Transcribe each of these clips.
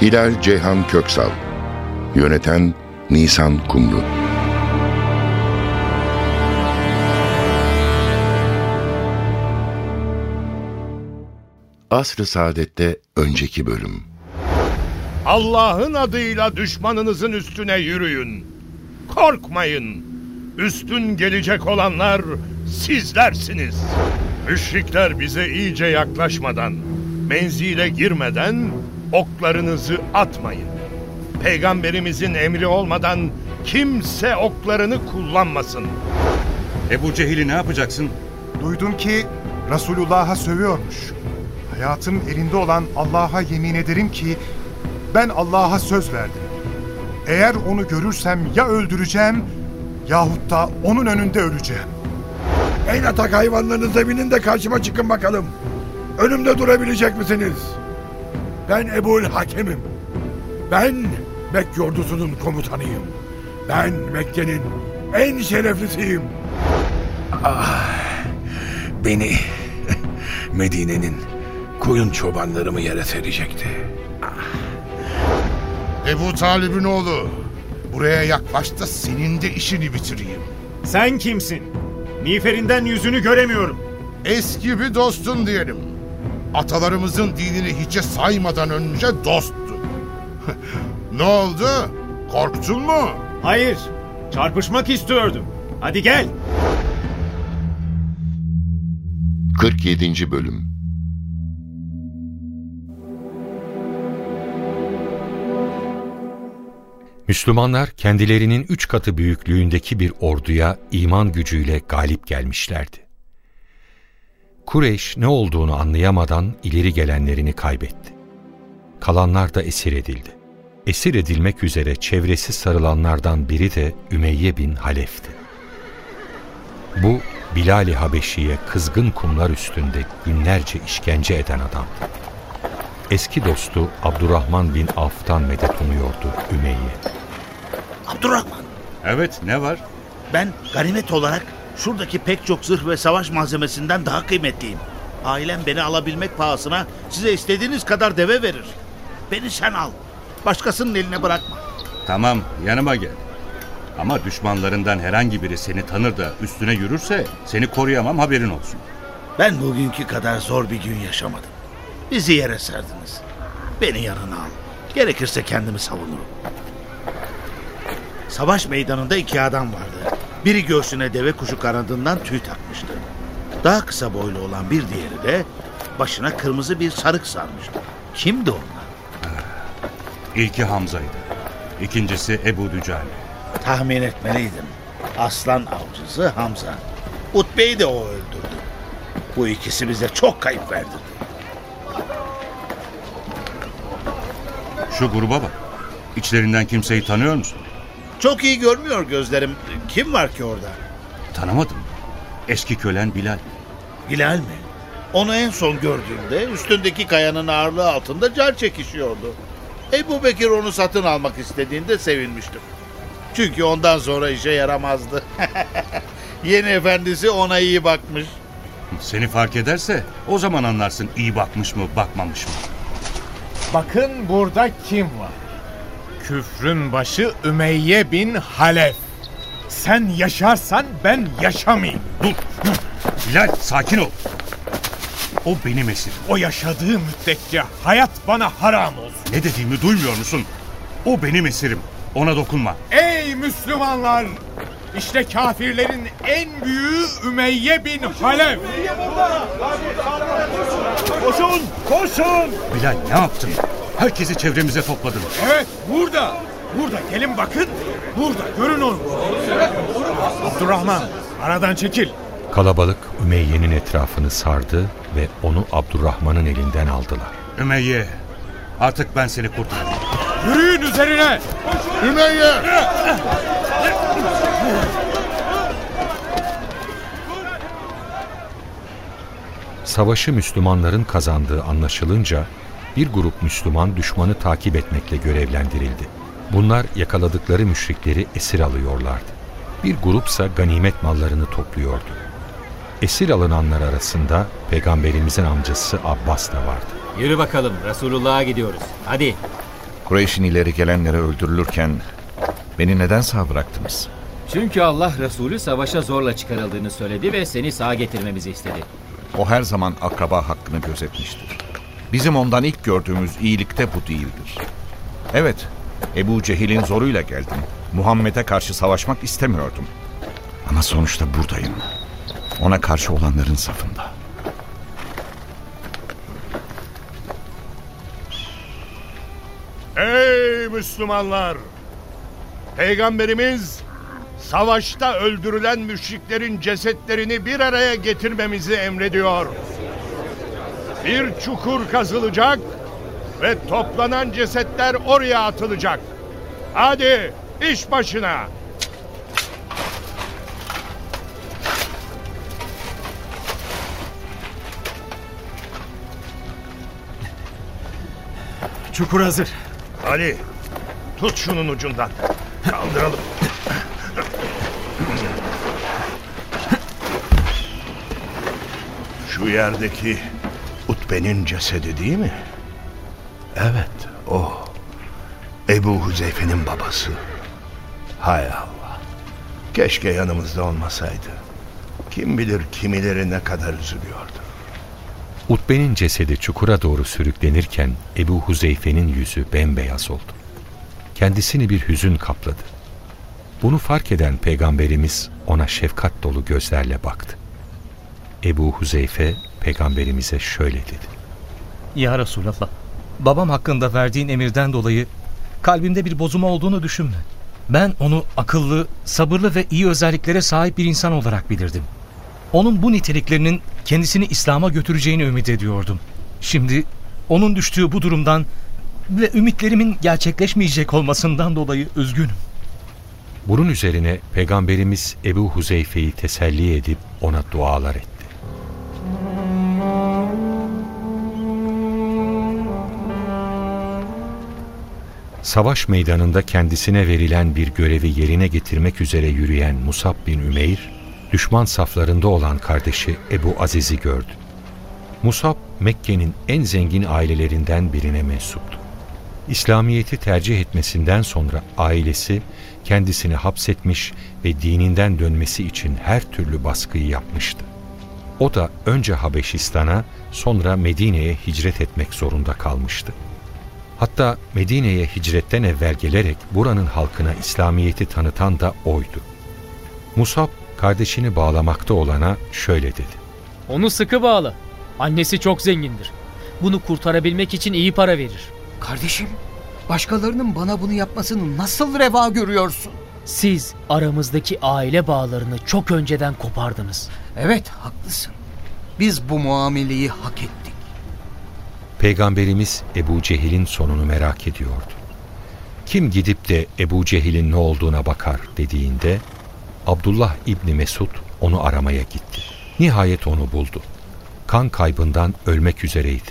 Hilal Ceyhan Köksal Yöneten Nisan Kumru Asr-ı Saadet'te önceki bölüm Allah'ın adıyla düşmanınızın üstüne yürüyün. Korkmayın. Üstün gelecek olanlar sizlersiniz. Müşrikler bize iyice yaklaşmadan, menzile girmeden oklarınızı atmayın. Peygamberimizin emri olmadan kimse oklarını kullanmasın. Ebu Cehil'i ne yapacaksın? Duydum ki Resulullah'a sövüyormuş. Hayatım elinde olan Allah'a yemin ederim ki ben Allah'a söz verdim. Eğer onu görürsem ya öldüreceğim yahut da onun önünde öleceğim. En atak hayvanlarınıza binin de karşıma çıkın bakalım. Önümde durabilecek misiniz? Ben Ebul Hakem'im. Ben Mekke ordusunun komutanıyım. Ben Mekke'nin en şereflisiyim. Beni Medine'nin koyun çobanları mı yere serecekti? Ebu Talib'in oğlu. Buraya yaklaş da senin de işini bitireyim. Sen kimsin? Miğferinden yüzünü göremiyorum. Eski bir dostun diyelim. Atalarımızın dinini hiçe saymadan önce dosttu. ne oldu? Korktun mu? Hayır, çarpışmak istiyordum. Hadi gel. 47. Bölüm Müslümanlar kendilerinin üç katı büyüklüğündeki bir orduya iman gücüyle galip gelmişlerdi. Kureyş ne olduğunu anlayamadan ileri gelenlerini kaybetti. Kalanlar da esir edildi. Esir edilmek üzere çevresi sarılanlardan biri de Ümeyye bin Halef'ti. Bu Bilal-i Habeşi'ye kızgın kumlar üstünde günlerce işkence eden adamdı. Eski dostu Abdurrahman bin Avf'tan medet umuyordu Ümeyye. Abdurrahman, Evet ne var? ben ganimet olarak şuradaki pek çok zırh ve savaş malzemesinden daha kıymetliyim. Ailem beni alabilmek pahasına size istediğiniz kadar deve verir. Beni sen al. Başkasının eline bırakma. Tamam yanıma gel. Ama düşmanlarından herhangi biri seni tanır da üstüne yürürse seni koruyamam haberin olsun. Ben bugünkü kadar zor bir gün yaşamadım. Bizi yere serdiniz. Beni yanına al. Gerekirse kendimi savunurum. Savaş meydanında iki adam vardı. Biri göğsüne deve kuşu kanadından tüy takmıştı. Daha kısa boylu olan bir diğeri de başına kırmızı bir sarık sarmıştı. Kimdi onlar? İlki Hamza'ydı. İkincisi Ebu Dücale. Tahmin etmeliydim. Aslan avcısı Hamza. Utbe'yi de o öldürdü. Bu ikisi bize çok kayıp verdirdi. Şu gruba bak. İçlerinden kimseyi tanıyor musun? Çok iyi görmüyor gözlerim. Kim var ki orada? Tanımadım. Eski kölen Bilal. Bilal mi? Onu en son gördüğümde üstündeki kayanın ağırlığı altında car çekişiyordu. Ebu Bekir onu satın almak istediğinde sevinmiştim. Çünkü ondan sonra işe yaramazdı. Yeni efendisi ona iyi bakmış. Seni fark ederse o zaman anlarsın iyi bakmış mı bakmamış mı. Bakın burada kim var? Küfrün başı Ümeyye bin Halef. Sen yaşarsan ben yaşamayayım. Dur. Bilal sakin ol. O benim esirim. O yaşadığı müddetçe hayat bana haram olsun. Ne dediğimi duymuyor musun? O benim esirim. Ona dokunma. Ey Müslümanlar! İşte kafirlerin en büyüğü Ümeyye bin Halef. Koşun, koşun. Bilal ne yaptın? Herkesi çevremize topladın. Evet burada. Burada gelin bakın. Burada görün onu. Abdurrahman aradan çekil. Kalabalık Ümeyye'nin etrafını sardı ve onu Abdurrahman'ın elinden aldılar. Ümeyye artık ben seni kurtardım. Yürüyün üzerine. Ümeyye! Savaşı Müslümanların kazandığı anlaşılınca bir grup Müslüman düşmanı takip etmekle görevlendirildi. Bunlar yakaladıkları müşrikleri esir alıyorlardı. Bir grupsa ganimet mallarını topluyordu. Esir alınanlar arasında peygamberimizin amcası Abbas da vardı. Yürü bakalım Resulullah'a gidiyoruz. Hadi. Kureyş'in ileri gelenleri öldürülürken beni neden sağ bıraktınız? Çünkü Allah Resulü savaşa zorla çıkarıldığını söyledi ve seni sağ getirmemizi istedi. O her zaman akraba hakkını gözetmiştir. Bizim ondan ilk gördüğümüz iyilikte bu değildir. Evet, Ebu Cehil'in zoruyla geldim. Muhammed'e karşı savaşmak istemiyordum. Ama sonuçta buradayım. Ona karşı olanların safında. Ey Müslümanlar! Peygamberimiz savaşta öldürülen müşriklerin cesetlerini bir araya getirmemizi emrediyor. Bir çukur kazılacak ve toplanan cesetler oraya atılacak. Hadi iş başına. Çukur hazır. Ali tut şunun ucundan. Kaldıralım. Şu yerdeki Utbe'nin cesedi değil mi? Evet o. Ebu Huzeyfe'nin babası. Hay Allah. Keşke yanımızda olmasaydı. Kim bilir kimileri ne kadar üzülüyordu. Utbe'nin cesedi çukura doğru sürüklenirken Ebu Huzeyfe'nin yüzü bembeyaz oldu. Kendisini bir hüzün kapladı. Bunu fark eden peygamberimiz ona şefkat dolu gözlerle baktı. Ebu Huzeyfe peygamberimize şöyle dedi. Ya Resulallah, babam hakkında verdiğin emirden dolayı kalbimde bir bozuma olduğunu düşünme. Ben onu akıllı, sabırlı ve iyi özelliklere sahip bir insan olarak bilirdim. Onun bu niteliklerinin kendisini İslam'a götüreceğini ümit ediyordum. Şimdi onun düştüğü bu durumdan ve ümitlerimin gerçekleşmeyecek olmasından dolayı üzgünüm. Bunun üzerine Peygamberimiz Ebu Huzeyfe'yi teselli edip ona dualar etti. Savaş meydanında kendisine verilen bir görevi yerine getirmek üzere yürüyen Musab bin Ümeyr, düşman saflarında olan kardeşi Ebu Aziz'i gördü. Musab, Mekke'nin en zengin ailelerinden birine mensuptu. İslamiyet'i tercih etmesinden sonra ailesi kendisini hapsetmiş ve dininden dönmesi için her türlü baskıyı yapmıştı. O da önce Habeşistan'a sonra Medine'ye hicret etmek zorunda kalmıştı. Hatta Medine'ye hicretten evvel gelerek buranın halkına İslamiyet'i tanıtan da oydu. Musab kardeşini bağlamakta olana şöyle dedi. Onu sıkı bağla. Annesi çok zengindir. Bunu kurtarabilmek için iyi para verir. Kardeşim, başkalarının bana bunu yapmasını nasıl reva görüyorsun? Siz aramızdaki aile bağlarını çok önceden kopardınız. Evet, haklısın. Biz bu muameleyi hak ettik. Peygamberimiz Ebu Cehil'in sonunu merak ediyordu. Kim gidip de Ebu Cehil'in ne olduğuna bakar dediğinde Abdullah İbni Mesud onu aramaya gitti. Nihayet onu buldu. Kan kaybından ölmek üzereydi.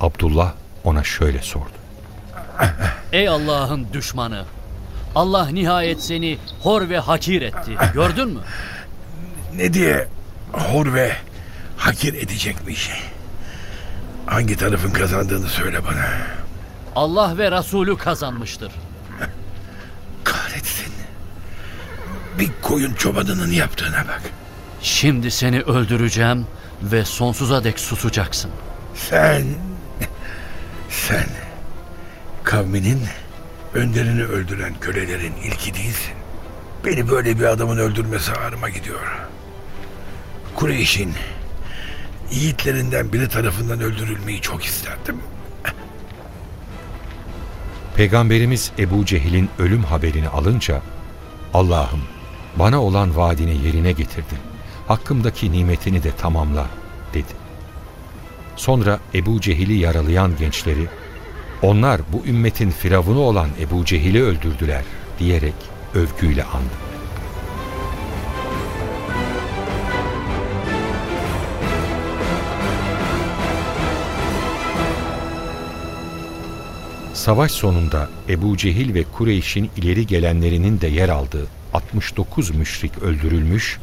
Abdullah ona şöyle sordu. Ey Allah'ın düşmanı! Allah nihayet seni hor ve hakir etti. Gördün mü? Ne diye hor ve hakir edecekmiş? Hangi tarafın kazandığını söyle bana. Allah ve Resulü kazanmıştır. Kahretsin. Bir koyun çobanının yaptığına bak. Şimdi seni öldüreceğim ve sonsuza dek susacaksın. Sen... Sen... Kavminin önderini öldüren kölelerin ilki değilsin. Beni böyle bir adamın öldürmesi ağrıma gidiyor. Kureyş'in yiğitlerinden biri tarafından öldürülmeyi çok isterdim. Peygamberimiz Ebu Cehil'in ölüm haberini alınca Allah'ım bana olan vaadini yerine getirdin. Hakkımdaki nimetini de tamamla dedi. Sonra Ebu Cehil'i yaralayan gençleri Onlar bu ümmetin firavunu olan Ebu Cehil'i öldürdüler diyerek övgüyle andı. Savaş sonunda Ebu Cehil ve Kureyş'in ileri gelenlerinin de yer aldığı 69 müşrik öldürülmüş,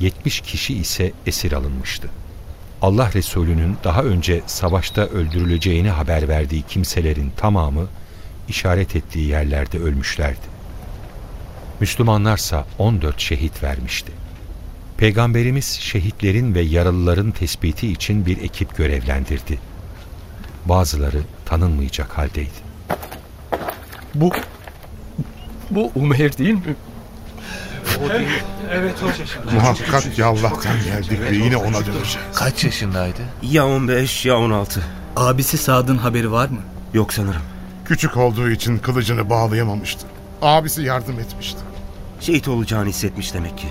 70 kişi ise esir alınmıştı. Allah Resulü'nün daha önce savaşta öldürüleceğini haber verdiği kimselerin tamamı işaret ettiği yerlerde ölmüşlerdi. Müslümanlarsa 14 şehit vermişti. Peygamberimiz şehitlerin ve yaralıların tespiti için bir ekip görevlendirdi. Bazıları tanınmayacak haldeydi. Bu bu Umeyr değil mi? O değil. Evet o. Muhakkak ki Allah'tan geldik ve yine ona döneceğiz. Kaç yaşındaydı? Ya 15 ya 16. Abisi Sad'ın haberi var mı? Yok sanırım. Küçük olduğu için kılıcını bağlayamamıştı. Abisi yardım etmişti. Şehit olacağını hissetmiş demek ki.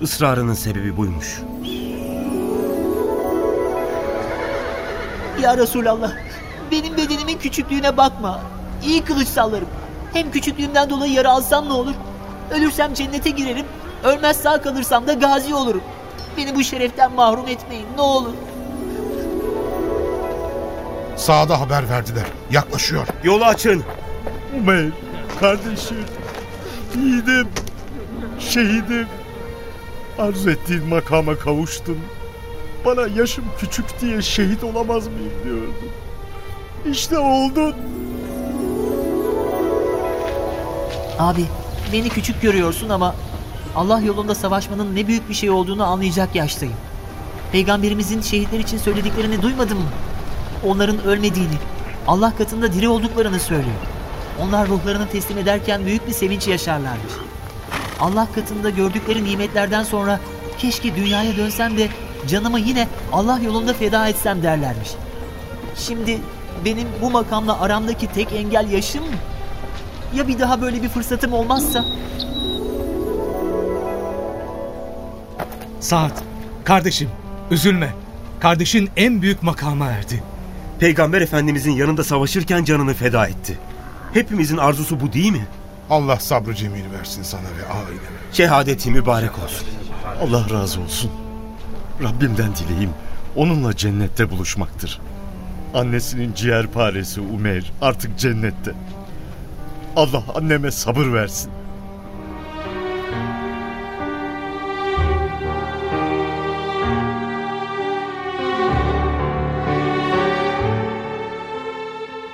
Israrının sebebi buymuş. Ya Resulallah, benim bedenimin küçüklüğüne bakma. İyi kılıç sallarım. Hem küçüklüğümden dolayı yara alsam ne olur? Ölürsem cennete girerim, ölmez sağ kalırsam da gazi olurum. Beni bu şereften mahrum etmeyin ne olur. Sağda haber verdiler. Yaklaşıyor. Yolu açın. Umeyr, kardeşim, yiğidim, şehidim. Arz ettiğin makama kavuştun. Bana yaşım küçük diye şehit olamaz mıyım diyordum. İşte oldun. Abi, beni küçük görüyorsun ama Allah yolunda savaşmanın ne büyük bir şey olduğunu anlayacak yaştayım. Peygamberimizin şehitler için söylediklerini duymadın mı? Onların ölmediğini, Allah katında diri olduklarını söylüyor. Onlar ruhlarını teslim ederken büyük bir sevinç yaşarlarmış. Allah katında gördükleri nimetlerden sonra keşke dünyaya dönsem de canımı yine Allah yolunda feda etsem derlermiş. Şimdi benim bu makamla aramdaki tek engel yaşım mı? Ya bir daha böyle bir fırsatım olmazsa? Saat, kardeşim, üzülme. Kardeşin en büyük makama erdi. Peygamber Efendimizin yanında savaşırken canını feda etti. Hepimizin arzusu bu değil mi? Allah sabrı cemil versin sana ve ailene. Şehadeti mübarek olsun. Allah razı olsun. Rabbimden dileğim onunla cennette buluşmaktır. Annesinin ciğerparesi Umeyr artık cennette. Allah anneme sabır versin.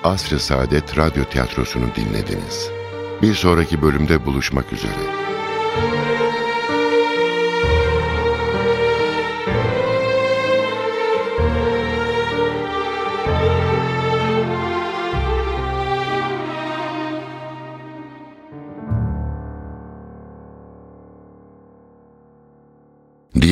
Asr-ı Saadet Radyo Tiyatrosu'nu dinlediniz. Bir sonraki bölümde buluşmak üzere.